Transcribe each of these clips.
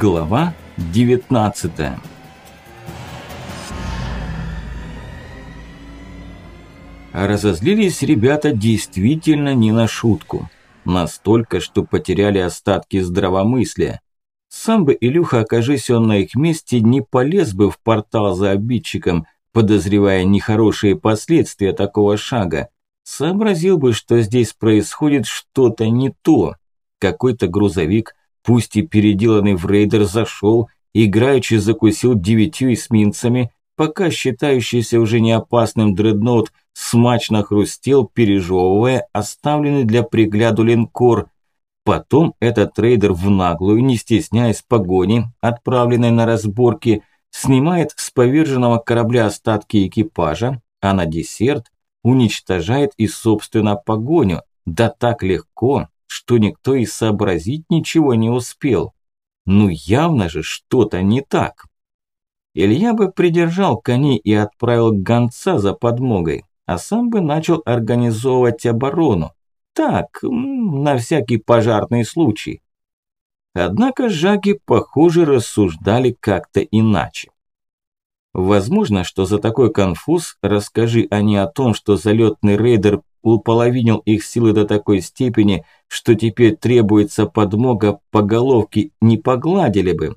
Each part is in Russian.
Глава 19 Разозлились ребята действительно не на шутку. Настолько, что потеряли остатки здравомыслия. Сам бы Илюха, окажись он на их месте, не полез бы в портал за обидчиком, подозревая нехорошие последствия такого шага. Сообразил бы, что здесь происходит что-то не то. Какой-то грузовик пусть и переделанный в рейдер, зашел, играючи закусил девятью эсминцами, пока считающийся уже не опасным дредноут смачно хрустел, пережевывая оставленный для пригляду линкор. Потом этот рейдер в наглую, не стесняясь погони, отправленной на разборки, снимает с поверженного корабля остатки экипажа, а на десерт уничтожает и собственно погоню, да так легко, что никто и сообразить ничего не успел. Ну явно же что-то не так. Илья бы придержал коней и отправил гонца за подмогой, а сам бы начал организовывать оборону. Так, на всякий пожарный случай. Однако жаги, похоже, рассуждали как-то иначе. Возможно, что за такой конфуз расскажи они о том, что залетный рейдер уполовинил их силы до такой степени, что теперь требуется подмога по головке, не погладили бы.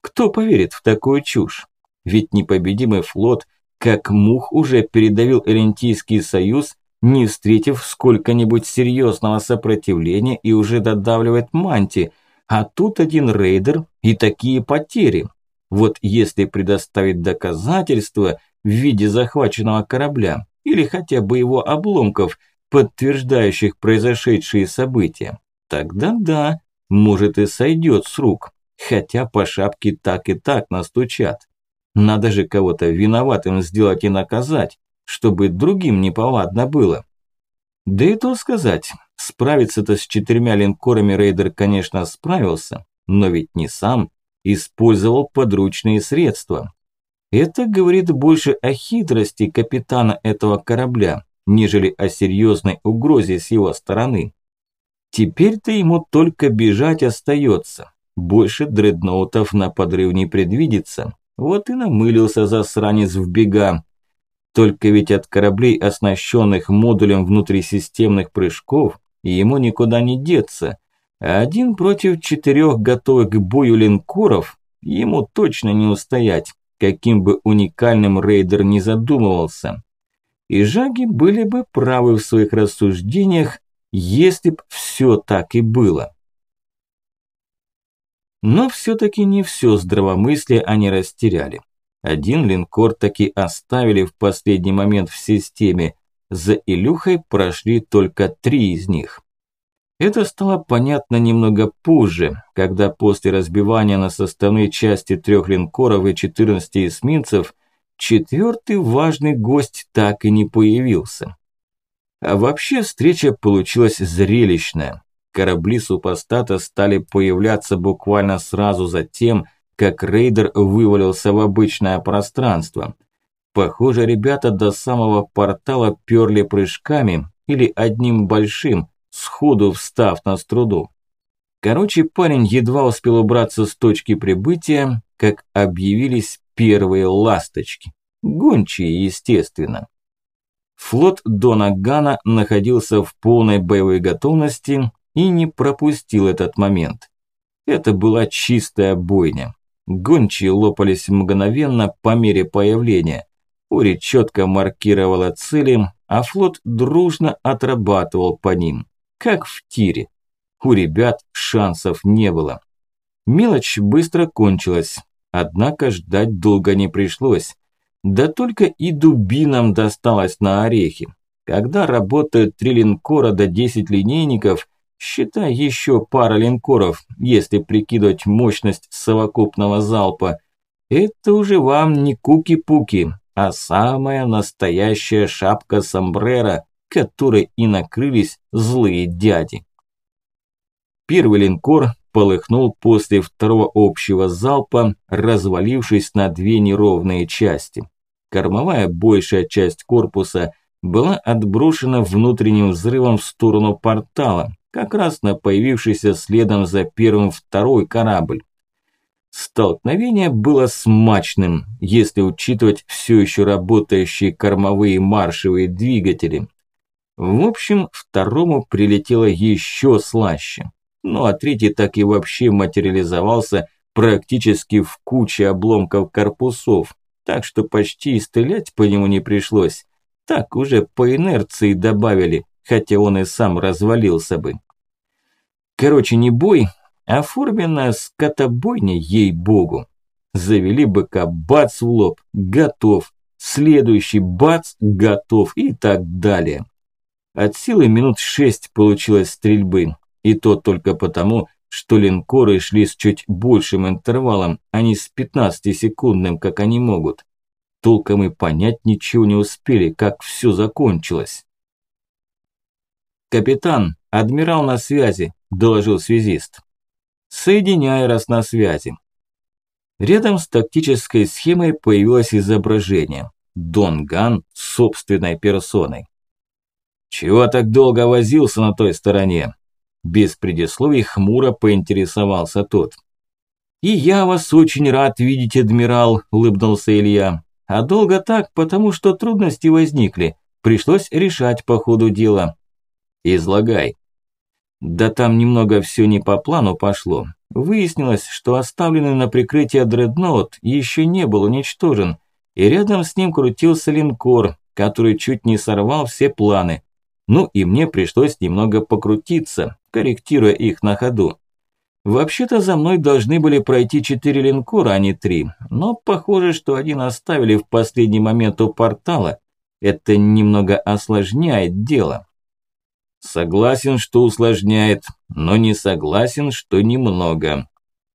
Кто поверит в такую чушь? Ведь непобедимый флот, как мух, уже передавил Элентийский союз, не встретив сколько-нибудь серьезного сопротивления и уже додавливает манти, а тут один рейдер и такие потери. Вот если предоставить доказательства в виде захваченного корабля, или хотя бы его обломков, подтверждающих произошедшие события, тогда да, может и сойдет с рук, хотя по шапке так и так настучат. Надо же кого-то виноватым сделать и наказать, чтобы другим неповадно было. Да и то сказать, справиться-то с четырьмя линкорами рейдер, конечно, справился, но ведь не сам, использовал подручные средства. Это говорит больше о хитрости капитана этого корабля, нежели о серьезной угрозе с его стороны. Теперь-то ему только бежать остается. Больше дредноутов на подрыв не предвидится. Вот и намылился засранец в бега. Только ведь от кораблей, оснащенных модулем внутрисистемных прыжков, ему никуда не деться. А один против четырех готовых к бою линкоров ему точно не устоять каким бы уникальным рейдер не задумывался. И жаги были бы правы в своих рассуждениях, если б все так и было. Но все-таки не все здравомыслие они растеряли. Один линкор таки оставили в последний момент в системе, за Илюхой прошли только три из них. Это стало понятно немного позже, когда после разбивания на составные части трех линкоров и 14 эсминцев четвертый важный гость так и не появился. А вообще встреча получилась зрелищная. Корабли супостата стали появляться буквально сразу за тем, как рейдер вывалился в обычное пространство. Похоже, ребята до самого портала перли прыжками или одним большим, сходу встав на струду. Короче, парень едва успел убраться с точки прибытия, как объявились первые ласточки. Гончие, естественно. Флот Дона Гана находился в полной боевой готовности и не пропустил этот момент. Это была чистая бойня. Гончие лопались мгновенно по мере появления. Ури четко маркировала цели, а флот дружно отрабатывал по ним как в тире. У ребят шансов не было. Мелочь быстро кончилась, однако ждать долго не пришлось. Да только и дубинам досталось на орехи. Когда работают три линкора до 10 линейников, считай еще пара линкоров, если прикидывать мощность совокупного залпа, это уже вам не куки-пуки, а самая настоящая шапка сомбрера, которой и накрылись злые дяди. Первый линкор полыхнул после второго общего залпа, развалившись на две неровные части. Кормовая большая часть корпуса была отброшена внутренним взрывом в сторону портала, как раз на появившийся следом за первым второй корабль. Столкновение было смачным, если учитывать все еще работающие кормовые маршевые двигатели. В общем, второму прилетело еще слаще. Ну а третий так и вообще материализовался практически в куче обломков корпусов, так что почти и стрелять по нему не пришлось. Так уже по инерции добавили, хотя он и сам развалился бы. Короче, не бой, а форменная скотобойня, ей-богу. Завели быка, бац в лоб, готов. Следующий бац, готов и так далее. От силы минут шесть получилось стрельбы, и то только потому, что линкоры шли с чуть большим интервалом, а не с 15-секундным, как они могут. Толком и понять ничего не успели, как все закончилось. «Капитан, адмирал на связи», – доложил связист. Соединяй, раз на связи. Рядом с тактической схемой появилось изображение. Дон Ган собственной персоной. «Чего так долго возился на той стороне?» Без предисловий хмуро поинтересовался тот. «И я вас очень рад видеть, адмирал», – улыбнулся Илья. «А долго так, потому что трудности возникли. Пришлось решать по ходу дела». «Излагай», да там немного все не по плану пошло. Выяснилось, что оставленный на прикрытие дредноут еще не был уничтожен, и рядом с ним крутился линкор, который чуть не сорвал все планы. Ну и мне пришлось немного покрутиться, корректируя их на ходу. Вообще-то за мной должны были пройти четыре линкора, а не три, но похоже, что один оставили в последний момент у портала. Это немного осложняет дело. Согласен, что усложняет, но не согласен, что немного.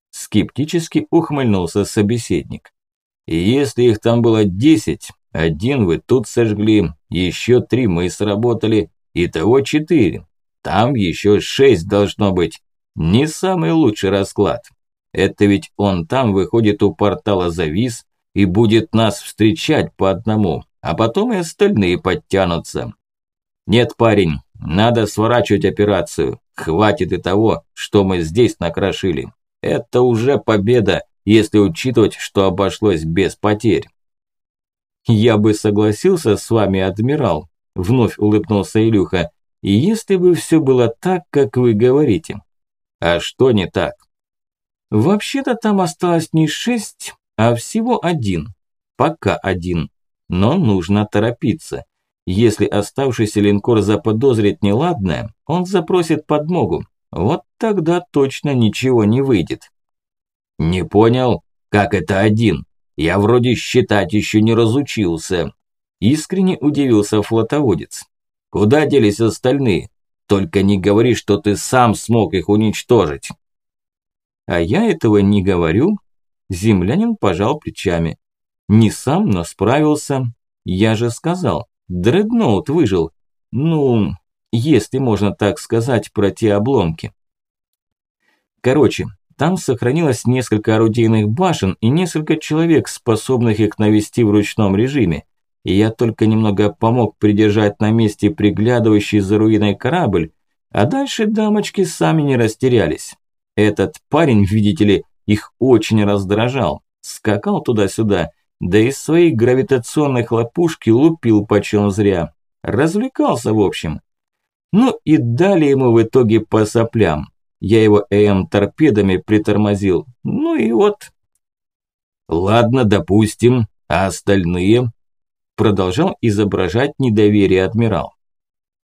Скептически ухмыльнулся собеседник. И если их там было десять, один вы тут сожгли, еще три мы сработали, итого четыре. Там еще шесть должно быть. Не самый лучший расклад. Это ведь он там выходит у портала завис и будет нас встречать по одному, а потом и остальные подтянутся. Нет, парень, надо сворачивать операцию. Хватит и того, что мы здесь накрошили. Это уже победа, если учитывать, что обошлось без потерь. Я бы согласился с вами, адмирал, вновь улыбнулся Илюха, и если бы все было так, как вы говорите. А что не так? Вообще-то там осталось не шесть, а всего один. Пока один. Но нужно торопиться. Если оставшийся линкор заподозрит неладное, он запросит подмогу. Вот тогда точно ничего не выйдет. Не понял, как это один? Я вроде считать еще не разучился. Искренне удивился флотоводец. Куда делись остальные? Только не говори, что ты сам смог их уничтожить. А я этого не говорю. Землянин пожал плечами. Не сам, но справился. Я же сказал, Дредноут выжил. Ну, если можно так сказать про те обломки. Короче, там сохранилось несколько орудийных башен и несколько человек, способных их навести в ручном режиме. И я только немного помог придержать на месте приглядывающий за руиной корабль, а дальше дамочки сами не растерялись. Этот парень, видите ли, их очень раздражал. Скакал туда-сюда да из своей гравитационной хлопушки лупил почем зря. Развлекался, в общем. Ну и дали ему в итоге по соплям. Я его ЭМ-торпедами притормозил. Ну и вот. Ладно, допустим. А остальные? Продолжал изображать недоверие адмирал.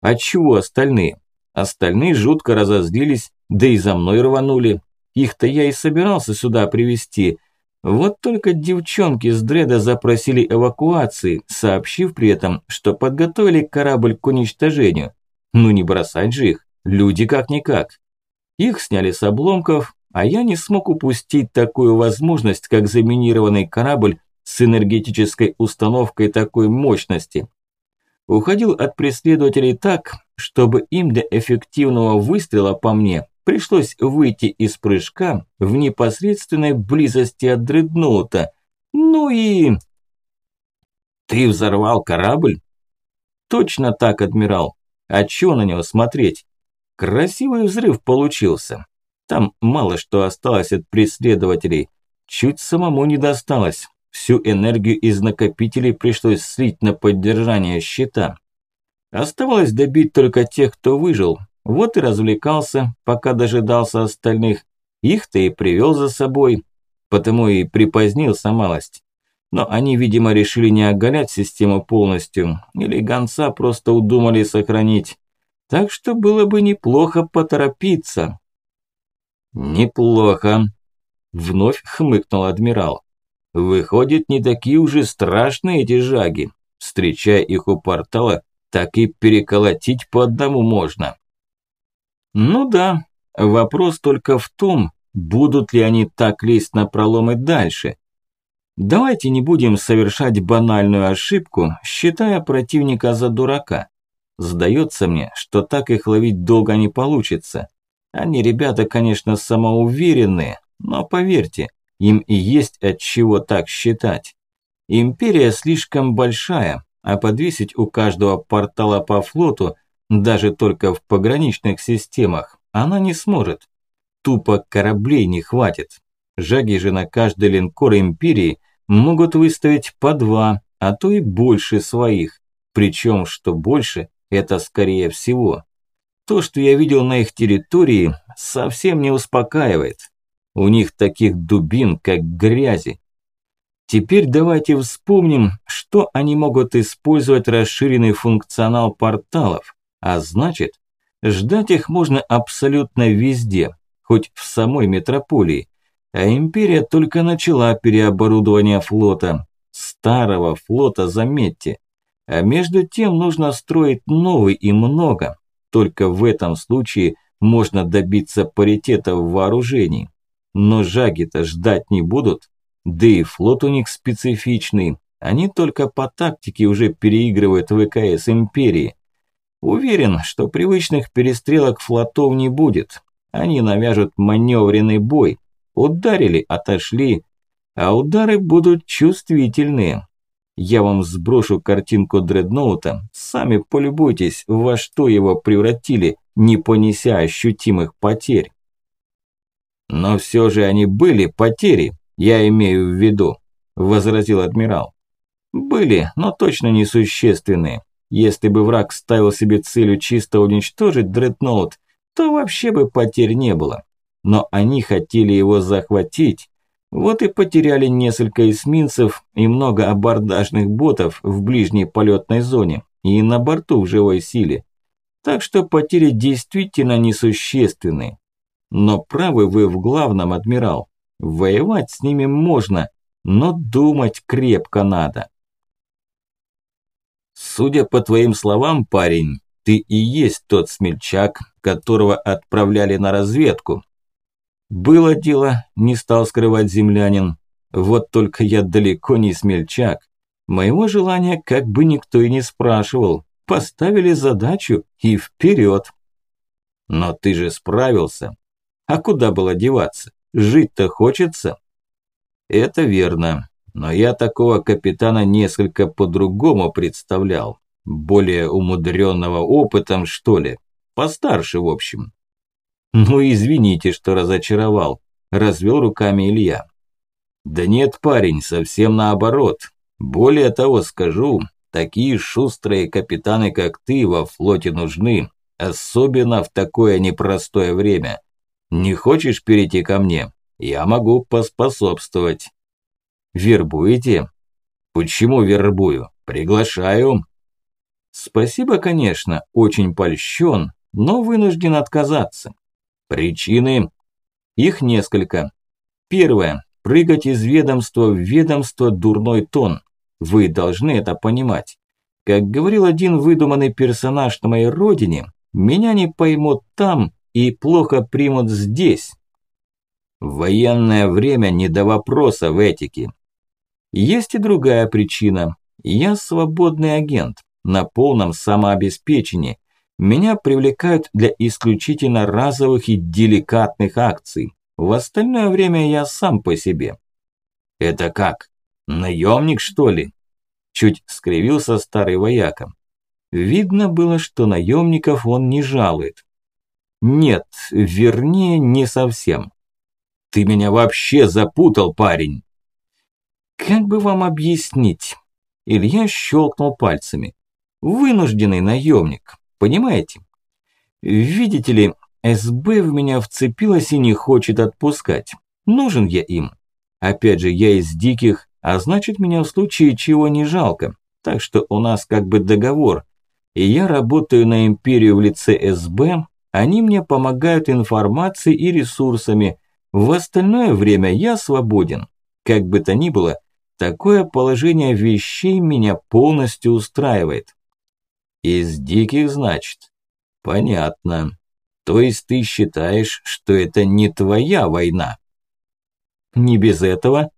А чего остальные? Остальные жутко разозлились, да и за мной рванули. Их-то я и собирался сюда привести вот только девчонки с Дреда запросили эвакуации, сообщив при этом, что подготовили корабль к уничтожению. Ну не бросать же их, люди как-никак. Их сняли с обломков, а я не смог упустить такую возможность, как заминированный корабль с энергетической установкой такой мощности. Уходил от преследователей так, чтобы им для эффективного выстрела по мне пришлось выйти из прыжка в непосредственной близости от дредноута. Ну и... Ты взорвал корабль? Точно так, адмирал. А чё на него смотреть? Красивый взрыв получился. Там мало что осталось от преследователей. чуть самому не досталось. Всю энергию из накопителей пришлось слить на поддержание щита. Оставалось добить только тех, кто выжил. Вот и развлекался, пока дожидался остальных. Их-то и привел за собой, потому и припозднился малость. Но они, видимо, решили не оголять систему полностью, или гонца просто удумали сохранить. Так что было бы неплохо поторопиться. «Неплохо», – вновь хмыкнул адмирал. «Выходит, не такие уже страшные эти жаги. Встречая их у портала, так и переколотить по одному можно». «Ну да, вопрос только в том, будут ли они так лезть на проломы дальше. Давайте не будем совершать банальную ошибку, считая противника за дурака. Сдается мне, что так их ловить долго не получится. Они ребята, конечно, самоуверенные, но поверьте, им и есть от чего так считать. Империя слишком большая, а подвесить у каждого портала по флоту, даже только в пограничных системах, она не сможет. Тупо кораблей не хватит. Жаги же на каждый линкор Империи могут выставить по два, а то и больше своих. Причем, что больше, это скорее всего. То, что я видел на их территории, совсем не успокаивает. У них таких дубин, как грязи. Теперь давайте вспомним, что они могут использовать расширенный функционал порталов, а значит, ждать их можно абсолютно везде, хоть в самой метрополии. А империя только начала переоборудование флота. Старого флота, заметьте. А между тем нужно строить новый и много. Только в этом случае можно добиться паритета в вооружении. Но жаги-то ждать не будут. Да и флот у них специфичный. Они только по тактике уже переигрывают ВКС Империи. Уверен, что привычных перестрелок флотов не будет. Они навяжут маневренный бой. Ударили, отошли. А удары будут чувствительные. Я вам сброшу картинку дредноута, сами полюбуйтесь, во что его превратили, не понеся ощутимых потерь. Но все же они были потери, я имею в виду, возразил адмирал. Были, но точно несущественные. Если бы враг ставил себе целью чисто уничтожить дредноут, то вообще бы потерь не было. Но они хотели его захватить, вот и потеряли несколько эсминцев и много абордажных ботов в ближней полетной зоне и на борту в живой силе. Так что потери действительно несущественны. Но правы вы в главном, адмирал. Воевать с ними можно, но думать крепко надо. Судя по твоим словам, парень, ты и есть тот смельчак, которого отправляли на разведку, было дело, не стал скрывать землянин. Вот только я далеко не смельчак. Моего желания как бы никто и не спрашивал. Поставили задачу и вперед. Но ты же справился. А куда было деваться? Жить-то хочется? Это верно. Но я такого капитана несколько по-другому представлял. Более умудренного опытом, что ли. Постарше, в общем. «Ну извините, что разочаровал», – развел руками Илья. «Да нет, парень, совсем наоборот. Более того скажу, такие шустрые капитаны, как ты, во флоте нужны, особенно в такое непростое время. Не хочешь перейти ко мне? Я могу поспособствовать». «Вербуете?» «Почему вербую? Приглашаю». «Спасибо, конечно, очень польщен, но вынужден отказаться. Причины? Их несколько. Первое. Прыгать из ведомства в ведомство – дурной тон. Вы должны это понимать. Как говорил один выдуманный персонаж на моей родине, меня не поймут там и плохо примут здесь. Военное время не до вопроса в этике. Есть и другая причина. Я свободный агент, на полном самообеспечении, меня привлекают для исключительно разовых и деликатных акций. В остальное время я сам по себе. Это как? Наемник, что ли? Чуть скривился старый вояка. Видно было, что наемников он не жалует. Нет, вернее, не совсем. Ты меня вообще запутал, парень. Как бы вам объяснить? Илья щелкнул пальцами. Вынужденный наемник, понимаете? Видите ли, СБ в меня вцепилась и не хочет отпускать. Нужен я им. Опять же, я из диких, а значит, меня в случае чего не жалко. Так что у нас как бы договор. И я работаю на империю в лице СБ, они мне помогают информацией и ресурсами. В остальное время я свободен. Как бы то ни было, такое положение вещей меня полностью устраивает. Из диких, значит? Понятно. То есть ты считаешь, что это не твоя война? Не без этого.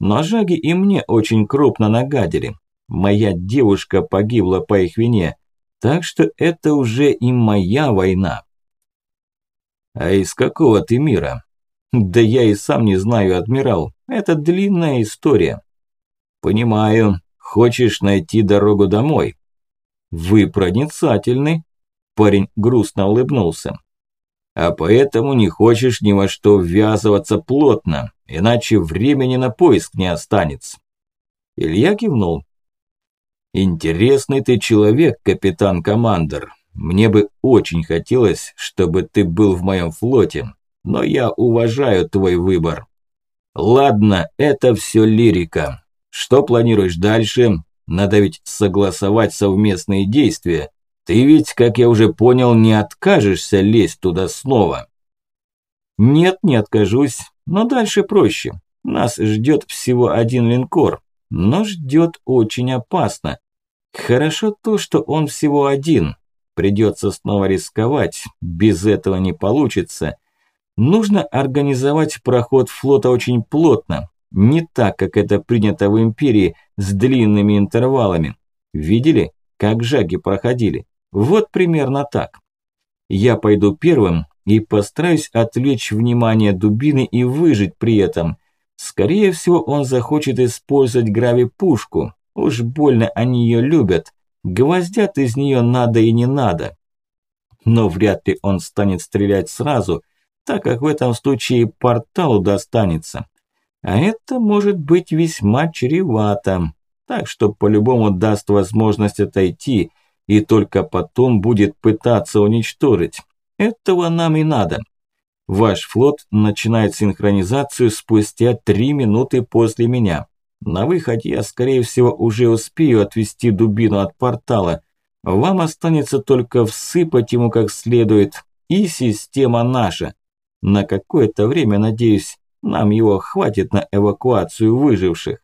Но Жаги и мне очень крупно нагадили. Моя девушка погибла по их вине, так что это уже и моя война. А из какого ты мира? Да я и сам не знаю, адмирал. Это длинная история. Понимаю. Хочешь найти дорогу домой? Вы проницательны. Парень грустно улыбнулся. А поэтому не хочешь ни во что ввязываться плотно, иначе времени на поиск не останется. Илья кивнул. Интересный ты человек, капитан-командор. Мне бы очень хотелось, чтобы ты был в моем флоте, но я уважаю твой выбор. Ладно, это все лирика. Что планируешь дальше? Надо ведь согласовать совместные действия. Ты ведь, как я уже понял, не откажешься лезть туда снова. Нет, не откажусь, но дальше проще. Нас ждет всего один линкор, но ждет очень опасно. Хорошо то, что он всего один, Придется снова рисковать, без этого не получится. Нужно организовать проход флота очень плотно, не так, как это принято в Империи, с длинными интервалами. Видели, как жаги проходили? Вот примерно так. Я пойду первым и постараюсь отвлечь внимание дубины и выжить при этом. Скорее всего, он захочет использовать грави-пушку. Уж больно они ее любят. Гвоздят из нее надо и не надо. Но вряд ли он станет стрелять сразу, так как в этом случае порталу достанется. А это может быть весьма чревато. Так что по-любому даст возможность отойти и только потом будет пытаться уничтожить. Этого нам и надо. Ваш флот начинает синхронизацию спустя три минуты после меня. На выходе я, скорее всего, уже успею отвести дубину от портала. Вам останется только всыпать ему как следует. И система наша. На какое-то время, надеюсь, нам его хватит на эвакуацию выживших.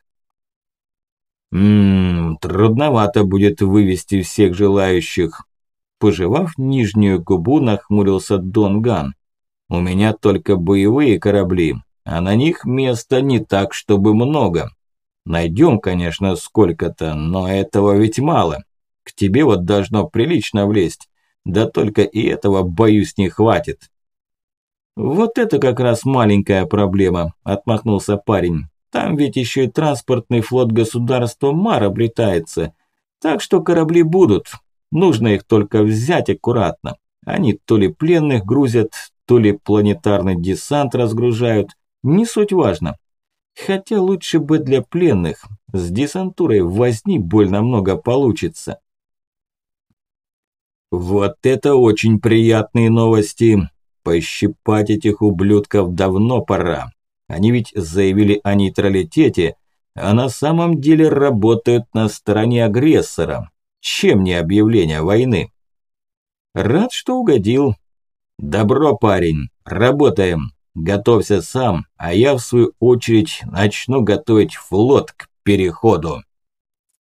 Ммм, трудновато будет вывести всех желающих. Пожевав нижнюю губу, нахмурился Дон Ган. У меня только боевые корабли, а на них места не так, чтобы много. Найдем, конечно, сколько-то, но этого ведь мало. К тебе вот должно прилично влезть. Да только и этого, боюсь, не хватит. Вот это как раз маленькая проблема, отмахнулся парень. Там ведь еще и транспортный флот государства Мар обретается. Так что корабли будут. Нужно их только взять аккуратно. Они то ли пленных грузят, то ли планетарный десант разгружают. Не суть важно. Хотя лучше бы для пленных. С десантурой возни больно много получится. Вот это очень приятные новости. Пощипать этих ублюдков давно пора. Они ведь заявили о нейтралитете, а на самом деле работают на стороне агрессора. Чем не объявление войны? Рад, что угодил. Добро, парень, работаем. Готовься сам, а я в свою очередь начну готовить флот к переходу.